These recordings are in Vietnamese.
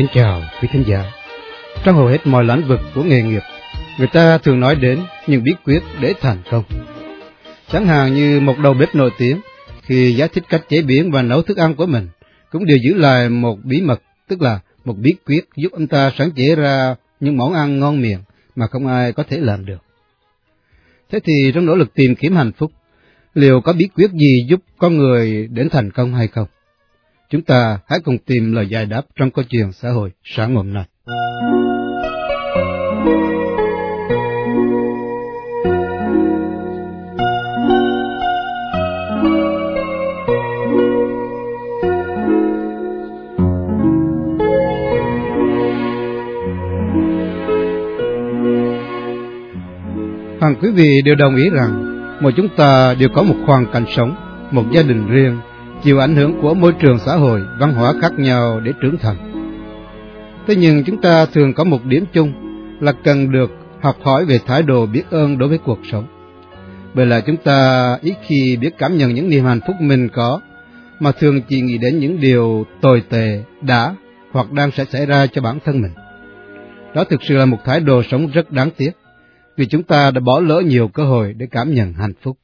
Kính chào quý thính giả. Trong hầu hết mọi lĩnh vực của nghề nghiệp, người ta thường nói đến những bí quyết để thành công. Chẳng hạn như một đầu bếp nổi tiếng, khi giải thích cách chế biến và nấu thức ăn của mình, cũng đều giữ lại một bí mật, tức là một bí quyết giúp ông ta sáng chế ra những món ăn ngon miệng mà không ai có thể làm được. Thế thì trong nỗ lực tìm kiếm hạnh phúc, liệu có bí quyết gì giúp con người đến thành công hay không? Chúng ta hãy cùng tìm lời giải đáp trong câu chuyện xã hội sáng hôm nay. Hẳn quý vị đều đồng ý rằng mỗi chúng ta đều có một hoàn cảnh sống, một gia đình riêng, chịu ảnh hưởng của môi trường xã hội, văn hóa khác nhau để trưởng thành. Thế nhưng chúng ta thường có một điểm chung là cần được học hỏi về thái độ biết ơn đối với cuộc sống. Bởi là chúng ta ít khi biết cảm nhận những niềm hạnh phúc mình có, mà thường chỉ nghĩ đến những điều tồi tệ đã hoặc đang sẽ xảy ra cho bản thân mình. Đó thực sự là một thái độ sống rất đáng tiếc, vì chúng ta đã bỏ lỡ nhiều cơ hội để cảm nhận hạnh phúc.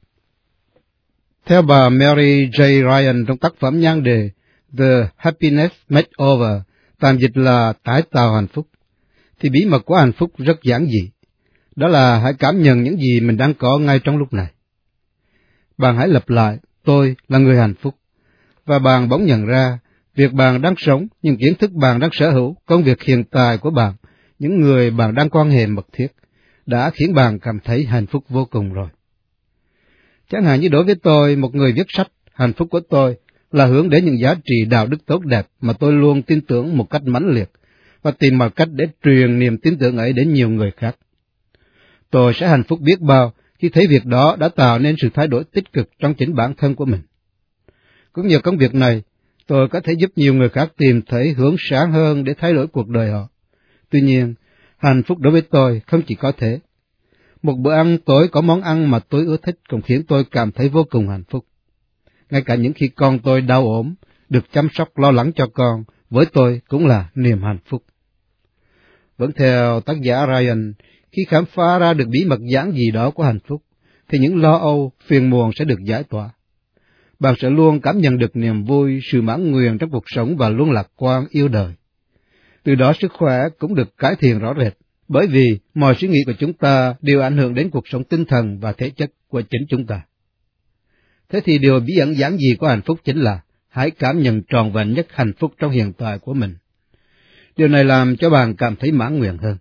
Theo bà Mary J. Ryan trong tác phẩm nhan đề The Happiness Makeover, tạm dịch là tái tạo hạnh phúc, thì bí mật của hạnh phúc rất giản dị. Đó là hãy cảm nhận những gì mình đang có ngay trong lúc này. Bạn hãy lặp lại, tôi là người hạnh phúc. Và bạn bỗng nhận ra, việc bạn đang sống, những kiến thức bạn đang sở hữu, công việc hiện tại của bạn, những người bạn đang quan hệ mật thiết, đã khiến bạn cảm thấy hạnh phúc vô cùng rồi. Chẳng hạn như đối với tôi, một người viết sách, hạnh phúc của tôi là hướng đến những giá trị đạo đức tốt đẹp mà tôi luôn tin tưởng một cách mãnh liệt và tìm mọi cách để truyền niềm tin tưởng ấy đến nhiều người khác. Tôi sẽ hạnh phúc biết bao khi thấy việc đó đã tạo nên sự thay đổi tích cực trong chính bản thân của mình. Cũng nhờ công việc này, tôi có thể giúp nhiều người khác tìm thấy hướng sáng hơn để thay đổi cuộc đời họ. Tuy nhiên, hạnh phúc đối với tôi không chỉ có thế, một bữa ăn tối có món ăn mà tôi ưa thích cũng khiến tôi cảm thấy vô cùng hạnh phúc. Ngay cả những khi con tôi đau ốm, được chăm sóc lo lắng cho con, với tôi cũng là niềm hạnh phúc. Vẫn theo tác giả Ryan, khi khám phá ra được bí mật giản gì đó của hạnh phúc, thì những lo âu, phiền muộn sẽ được giải tỏa. Bạn sẽ luôn cảm nhận được niềm vui, sự mãn nguyện trong cuộc sống và luôn lạc quan yêu đời. Từ đó sức khỏe cũng được cải thiện rõ rệt bởi vì mọi suy nghĩ của chúng ta đều ảnh hưởng đến cuộc sống tinh thần và thể chất của chính chúng ta. Thế thì điều bí ẩn giản dị của hạnh phúc chính là hãy cảm nhận tròn vẹn nhất hạnh phúc trong hiện tại của mình. Điều này làm cho bạn cảm thấy mãn nguyện hơn.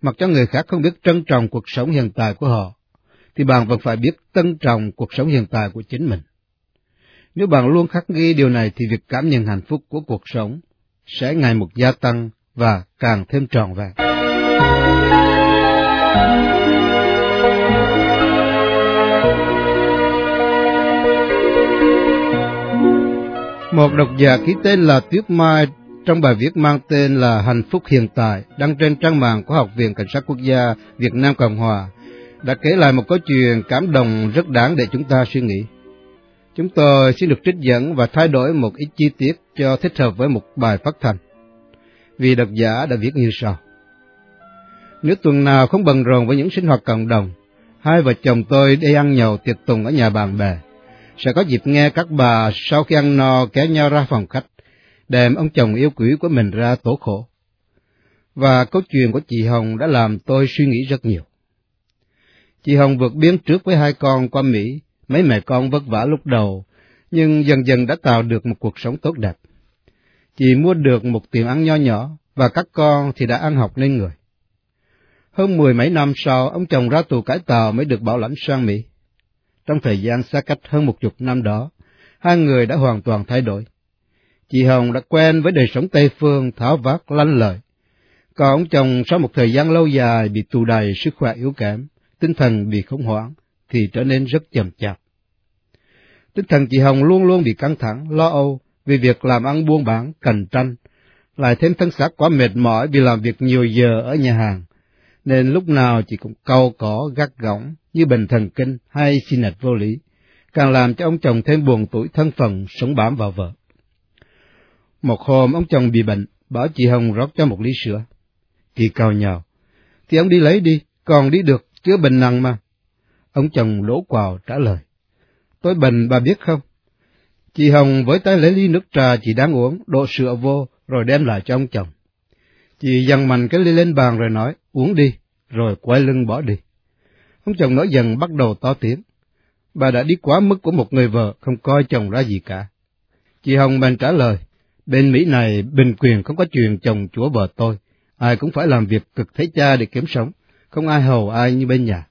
Mặc cho người khác không biết trân trọng cuộc sống hiện tại của họ, thì bạn vẫn phải biết trân trọng cuộc sống hiện tại của chính mình. Nếu bạn luôn khắc ghi điều này thì việc cảm nhận hạnh phúc của cuộc sống sẽ ngày một gia tăng và càng thêm tròn vẹn. Một độc giả ký tên là Tuyết Mai trong bài viết mang tên là Hạnh phúc hiện tại đăng trên trang mạng của Học viện Cảnh sát Quốc gia Việt Nam Cộng Hòa đã kể lại một câu chuyện cảm động rất đáng để chúng ta suy nghĩ. Chúng tôi xin được trích dẫn và thay đổi một ít chi tiết cho thích hợp với một bài phát thanh. Vì độc giả đã viết như sau. Nếu tuần nào không bận rộn với những sinh hoạt cộng đồng, hai vợ chồng tôi đi ăn nhậu tiệc tùng ở nhà bạn bè, sẽ có dịp nghe các bà sau khi ăn no kéo nhau ra phòng khách, đem ông chồng yêu quý của mình ra tố khổ. Và câu chuyện của chị Hồng đã làm tôi suy nghĩ rất nhiều. Chị Hồng vượt biên trước với hai con qua Mỹ, mấy mẹ con vất vả lúc đầu, nhưng dần dần đã tạo được một cuộc sống tốt đẹp. Chị mua được một tiệm ăn nho nhỏ, và các con thì đã ăn học lên người. Hơn mười mấy năm sau, ông chồng ra tù cải tạo mới được bảo lãnh sang Mỹ. Trong thời gian xa cách hơn một chục năm đó, hai người đã hoàn toàn thay đổi. Chị Hồng đã quen với đời sống Tây Phương tháo vát lanh lợi. Còn ông chồng sau một thời gian lâu dài bị tù đầy sức khỏe yếu kém, tinh thần bị khủng hoảng, thì trở nên rất chậm chạp. Tinh thần chị Hồng luôn luôn bị căng thẳng, lo âu vì việc làm ăn buôn bán, cạnh tranh, lại thêm thân xác quá mệt mỏi vì làm việc nhiều giờ ở nhà hàng, nên lúc nào chị cũng cau có gắt gỏng như bệnh thần kinh hay sinh nạch vô lý, càng làm cho ông chồng thêm buồn tuổi thân phận sống bám vào vợ. Một hôm ông chồng bị bệnh, bảo chị Hồng rót cho một ly sữa. Chị cào nhào, thì ông đi lấy đi, còn đi được, chữa bệnh nặng mà. Ông chồng lỗ quào trả lời, tôi bệnh bà biết không? Chị Hồng với tay lấy ly nước trà chị đang uống, đổ sữa vô, rồi đem lại cho ông chồng. Chị dằn mạnh cái ly lên bàn rồi nói, uống đi, rồi quay lưng bỏ đi. Ông chồng nói dần bắt đầu to tiếng. Bà đã đi quá mức của một người vợ, không coi chồng ra gì cả. Chị Hồng bèn trả lời, bên Mỹ này bình quyền không có chuyện chồng chúa vợ tôi, ai cũng phải làm việc cực thế cha để kiếm sống, không ai hầu ai như bên nhà.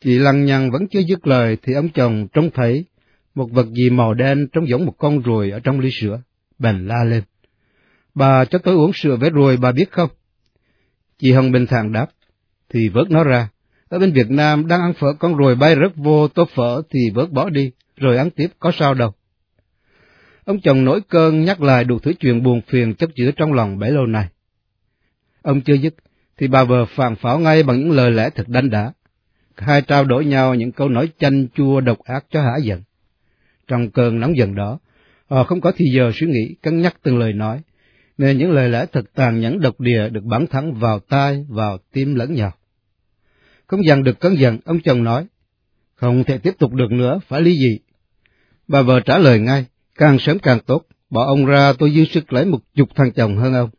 Chị lăng nhăng vẫn chưa dứt lời thì ông chồng trông thấy một vật gì màu đen trông giống một con ruồi ở trong ly sữa, bèn la lên. Bà cho tôi uống sữa với ruồi bà biết không? Chị Hồng bình thản đáp, thì vớt nó ra. Ở bên Việt Nam đang ăn phở con ruồi bay rớt vô tô phở thì vớt bỏ đi, rồi ăn tiếp có sao đâu. Ông chồng nổi cơn nhắc lại đủ thứ chuyện buồn phiền chất chứa trong lòng bấy lâu nay. Ông chưa dứt, thì bà vợ phàn pháo ngay bằng những lời lẽ thật đanh đá. Hai trao đổi nhau những câu nói chanh chua độc ác cho hả giận. Trong cơn nóng giận đó, họ không có thì giờ suy nghĩ, cân nhắc từng lời nói, nên những lời lẽ thật tàn nhẫn độc địa được bắn thẳng vào tai, vào tim lẫn nhau. Không dằn được cơn giận, ông chồng nói, không thể tiếp tục được nữa, phải ly dị. Bà vợ trả lời ngay, càng sớm càng tốt, bỏ ông ra tôi dư sức lấy một chục thằng chồng hơn ông.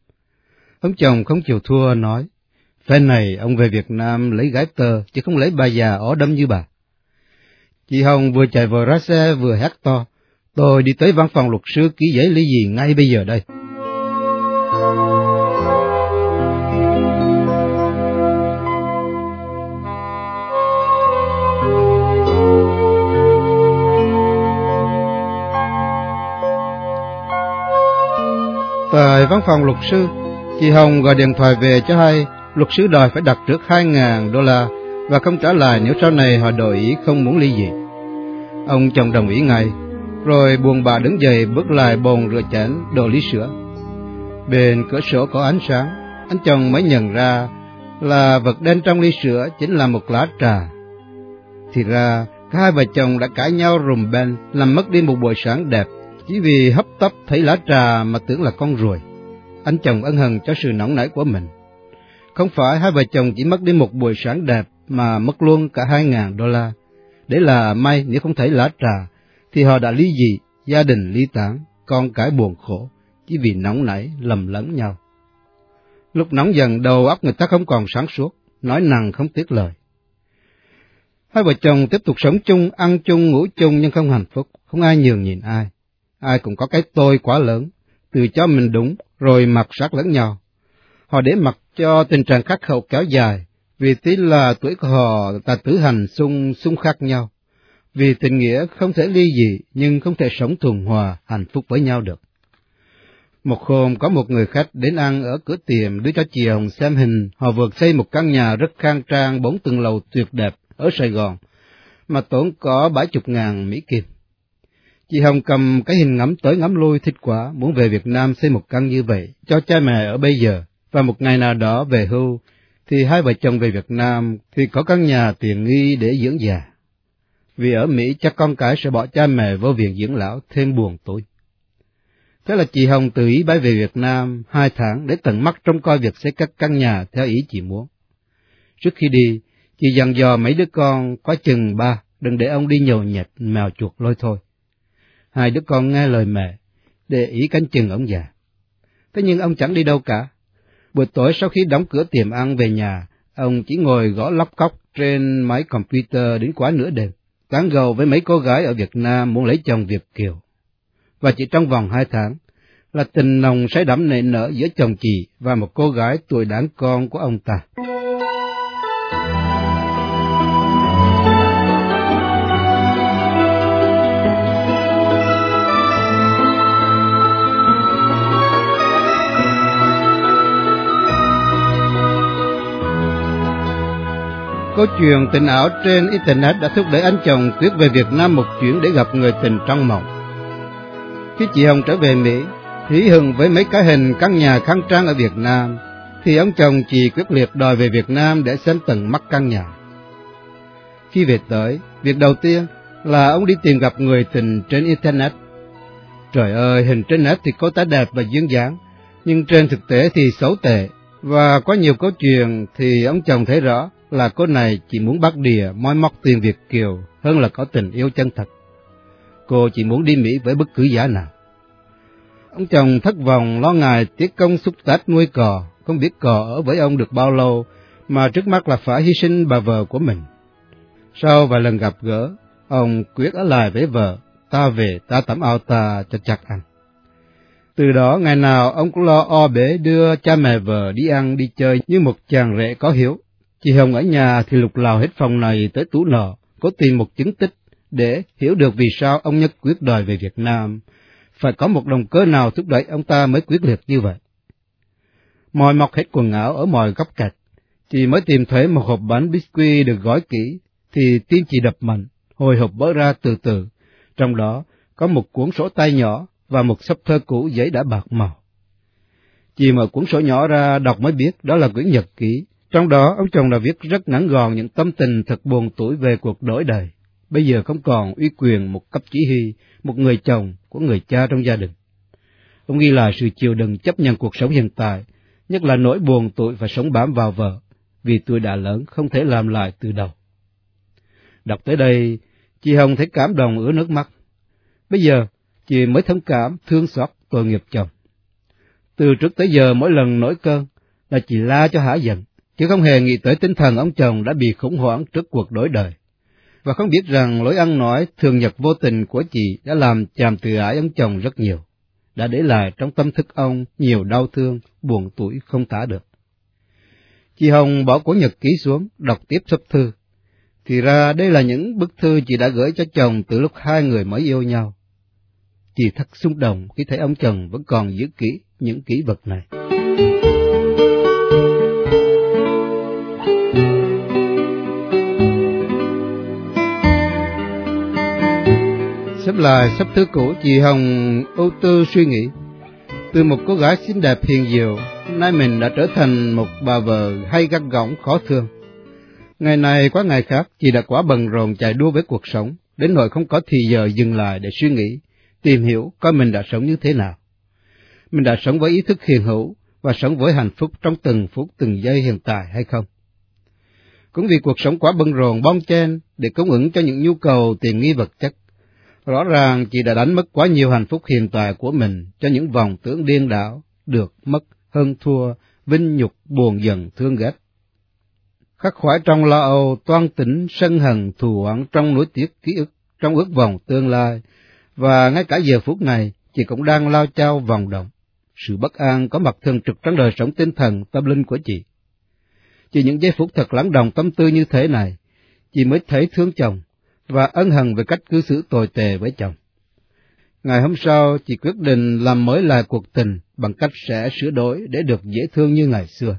Ông chồng không chịu thua nói, phen này ông về Việt Nam lấy gái tờ chứ không lấy bà già ó đâm như bà. Chị Hồng vừa chạy vào ra xe vừa hét to, tôi đi tới văn phòng luật sư ký giấy ly dị ngay bây giờ đây. Về văn phòng luật sư, chị Hồng gọi điện thoại về cho hay luật sư đòi phải đặt trước 2.000 đô la và không trả lại nếu sau này họ đổi ý không muốn ly dị. Ông chồng đồng ý ngay, rồi buồn bà đứng dậy bước lại bồn rửa chén đồ ly sữa. Bên cửa sổ có ánh sáng, anh chồng mới nhận ra là vật đen trong ly sữa chính là một lá trà. Thì ra, cả hai vợ chồng đã cãi nhau rùm bên làm mất đi một buổi sáng đẹp, chỉ vì hấp tấp thấy lá trà mà tưởng là con ruồi. Anh chồng ân hận cho sự nóng nảy của mình. Không phải hai vợ chồng chỉ mất đi một buổi sáng đẹp mà mất luôn cả hai ngàn đô la. Để là may nếu không thấy lá trà, thì họ đã ly dị, gia đình ly tán, con cái buồn khổ, chỉ vì nóng nảy lầm lẫn nhau. Lúc nóng dần đầu óc người ta không còn sáng suốt, nói năng không tiếc lời. Hai vợ chồng tiếp tục sống chung, ăn chung, ngủ chung nhưng không hạnh phúc, không ai nhường nhìn ai. Ai cũng có cái tôi quá lớn, tự cho mình đúng, rồi mặc sát lẫn nhau. Họ để mặc cho tình trạng khắc khẩu kéo dài, vì tí là tuổi của họ ta tử hành xung xung khác nhau. Vì tình nghĩa không thể ly dị, nhưng không thể sống thuần hòa, hạnh phúc với nhau được. Một hôm có một người khách đến ăn ở cửa tiệm đưa cho chị Hồng xem hình họ vừa xây một căn nhà rất khang trang bốn tầng lầu tuyệt đẹp ở Sài Gòn, mà tốn có bảy chục ngàn Mỹ Kim. Chị Hồng cầm cái hình ngắm tới ngắm lui thích quá, muốn về Việt Nam xây một căn như vậy, cho cha mẹ ở bây giờ, và một ngày nào đó về hưu, thì hai vợ chồng về Việt Nam thì có căn nhà tiện nghi để dưỡng già. Vì ở Mỹ chắc con cái sẽ bỏ cha mẹ vô viện dưỡng lão thêm buồn tối. Thế là chị Hồng tự ý bay về Việt Nam hai tháng để tận mắt trông coi việc xây các căn nhà theo ý chị muốn. Trước khi đi, chị dặn dò mấy đứa con có chừng ba, đừng để ông đi nhậu nhẹt mèo chuột lôi thôi. Hai đứa con nghe lời mẹ, để ý cánh chừng ông già. Thế nhưng ông chẳng đi đâu cả. Buổi tối sau khi đóng cửa tiệm ăn về nhà, ông chỉ ngồi gõ lóc cóc trên máy computer đến quá nửa đêm, tán gầu với mấy cô gái ở Việt Nam muốn lấy chồng Việt Kiều. Và chỉ trong vòng hai tháng, là tình nồng say đắm nảy nở giữa chồng chị và một cô gái tuổi đáng con của ông ta. Câu chuyện tình ảo trên Internet đã thúc đẩy anh chồng quyết về Việt Nam một chuyến để gặp người tình trong mộng. Khi chị Hồng trở về Mỹ, hí hừng với mấy cái hình căn nhà khang trang ở Việt Nam, thì ông chồng chị quyết liệt đòi về Việt Nam để xem tận mắt căn nhà. Khi về tới, việc đầu tiên là ông đi tìm gặp người tình trên Internet. Trời ơi, hình trên net thì cô ta đẹp và duyên dáng, Nhưng trên thực tế thì xấu tệ, và có nhiều câu chuyện thì ông chồng thấy rõ là cô này chỉ muốn bắt đìa moi móc tiền Việt Kiều hơn là có tình yêu chân thật. Cô chỉ muốn đi Mỹ với bất cứ giá nào. Ông chồng thất vọng lo ngại tiết công xúc tác nuôi cò, không biết cò ở với ông được bao lâu, mà trước mắt là phải hy sinh bà vợ của mình. Sau vài lần gặp gỡ, ông quyết ở lại với vợ, ta về ta tắm ao ta cho chặt ăn. Từ đó ngày nào ông cũng lo o bể đưa cha mẹ vợ đi ăn đi chơi như một chàng rể có hiếu. Chị Hồng ở nhà thì lục lào hết phòng này tới tủ nọ, có tìm một chứng tích để hiểu được vì sao ông nhất quyết đòi về Việt Nam. Phải có một động cơ nào thúc đẩy ông ta mới quyết liệt như vậy. Mọi mọc hết quần áo ở mọi góc cạnh, chị mới tìm thấy một hộp bánh biscuit được gói kỹ, thì tim chị đập mạnh, hồi hộp bỡ ra từ từ. Trong đó có một cuốn sổ tay nhỏ và một sấp thơ cũ giấy đã bạc màu. Chị mở cuốn sổ nhỏ ra đọc mới biết đó là quyển nhật ký. Trong đó ông chồng đã viết rất ngắn gọn những tâm tình thật buồn tuổi về cuộc đổi đời. Bây giờ không còn uy quyền một cấp chỉ huy, một người chồng của người cha trong gia đình. Ông ghi lại sự chịu đựng chấp nhận cuộc sống hiện tại, nhất là nỗi buồn tuổi và sống bám vào vợ, vì tôi đã lớn không thể làm lại từ đầu. Đọc tới đây, chị Hồng thấy cảm động ứa nước mắt. Bây giờ, chị mới thông cảm, thương xót tội nghiệp chồng. Từ trước tới giờ mỗi lần nổi cơn là chị la cho hả giận, chứ không hề nghĩ tới tinh thần ông chồng đã bị khủng hoảng trước cuộc đổi đời. Và không biết rằng lối ăn nói thường nhật vô tình của chị đã làm chàm từ ái ông chồng rất nhiều, đã để lại trong tâm thức ông nhiều đau thương, buồn tuổi không tả được. Chị Hồng bỏ cuốn nhật ký xuống, đọc tiếp sắp thư. Thì ra đây là những bức thư chị đã gửi cho chồng từ lúc hai người mới yêu nhau. Chị thật xúc động khi thấy ông chồng vẫn còn giữ kỹ những kỷ vật này. Xếp sắp thứ cũ, chị Hồng ưu tư suy nghĩ. Từ một cô gái xinh đẹp hiền diệu, nay mình đã trở thành một bà vợ hay gắt gỏng khó thương. Ngày này qua ngày khác, chị đã quá bận rộn chạy đua với cuộc sống, đến nỗi không có thì giờ dừng lại để suy nghĩ, tìm hiểu coi mình đã sống như thế nào. Mình đã sống với ý thức hiền hữu và sống với hạnh phúc trong từng phút từng giây hiện tại hay không. Cũng vì cuộc sống quá bận rộn bon chen để cung ứng cho những nhu cầu tiền nghi vật chất. Rõ ràng chị đã đánh mất quá nhiều hạnh phúc hiện tại của mình cho những vòng tưởng điên đảo, được, mất, hơn thua, vinh nhục, buồn giận, thương ghét. Khắc khoải trong lo âu, toan tính, sân hận, thù oán trong nỗi tiếc ký ức, trong ước vọng tương lai, và ngay cả giờ phút này, chị cũng đang lao chao vòng động. Sự bất an có mặt thường trực trong đời sống tinh thần, tâm linh của chị. Chỉ những giây phút thật lắng đồng tâm tư như thế này, chị mới thấy thương chồng và ân hận về cách cư xử tồi tệ với chồng. Ngày hôm sau, chị quyết định làm mới lại cuộc tình bằng cách sẽ sửa đổi để được dễ thương như ngày xưa.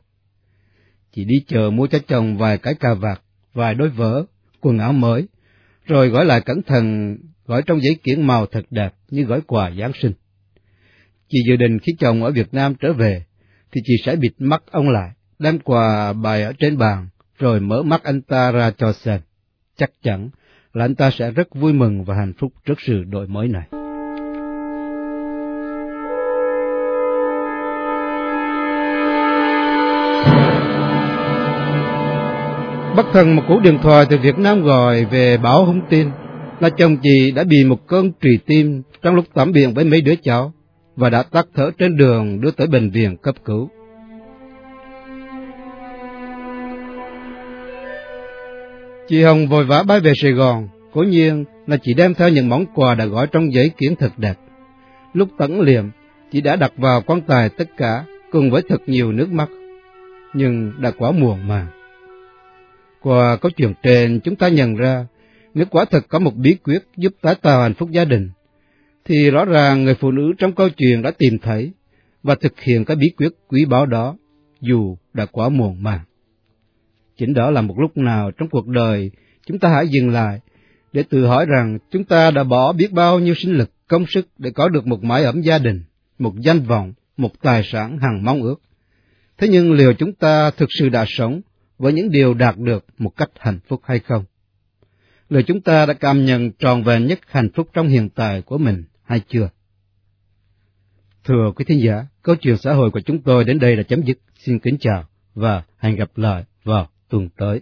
Chị đi chờ mua cho chồng vài cái cà vạt, vài đôi vỡ, quần áo mới, rồi gói lại cẩn thận gói trong giấy kiển màu thật đẹp như gói quà Giáng sinh. Chị dự định khi chồng ở Việt Nam trở về, thì chị sẽ bịt mắt ông lại, đem quà bày ở trên bàn, rồi mở mắt anh ta ra cho xem. Chắc chắn là anh ta sẽ rất vui mừng và hạnh phúc trước sự đổi mới này. Bất thần một cú điện thoại từ Việt Nam gọi về báo hung tin là chồng chị đã bị một cơn trì tim trong lúc tắm biển với mấy đứa cháu và đã tắt thở trên đường đưa tới bệnh viện cấp cứu. Chị Hồng vội vã bay về Sài Gòn, cố nhiên là chị đem theo những món quà đã gói trong giấy kiến thật đẹp. Lúc tấn liệm, chị đã đặt vào quan tài tất cả cùng với thật nhiều nước mắt, nhưng đã quá muộn mà. Qua câu chuyện trên chúng ta nhận ra nếu quả thật có một bí quyết giúp tái tạo hạnh phúc gia đình, thì rõ ràng người phụ nữ trong câu chuyện đã tìm thấy và thực hiện cái bí quyết quý báu đó, dù đã quá muộn màng. Chính đó là một lúc nào trong cuộc đời chúng ta hãy dừng lại để tự hỏi rằng chúng ta đã bỏ biết bao nhiêu sinh lực, công sức để có được một mái ấm gia đình, một danh vọng, một tài sản hằng mong ước. Thế nhưng liệu chúng ta thực sự đã sống với những điều đạt được một cách hạnh phúc hay không? Liệu chúng ta đã cảm nhận tròn vẹn nhất hạnh phúc trong hiện tại của mình hay chưa? Thưa quý thính giả, câu chuyện xã hội của chúng tôi đến đây là chấm dứt. Xin kính chào và hẹn gặp lại vào tuần tới.